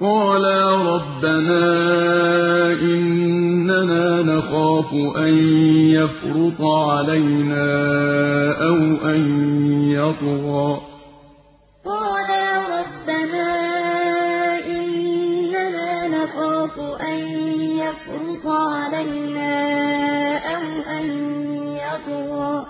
قَالَا رَبَّنَا إِنَّنَا نَخَافُ أَن يَفْرُطَ عَلَيْنَا أَوْ أَن يَطْغَىٰ قَالَا رَبَّنَا إِنَّنَا نَخَافُ أَن يَفْرُطَ عَلَيْنَا أَوْ أَن يَطْغَىٰ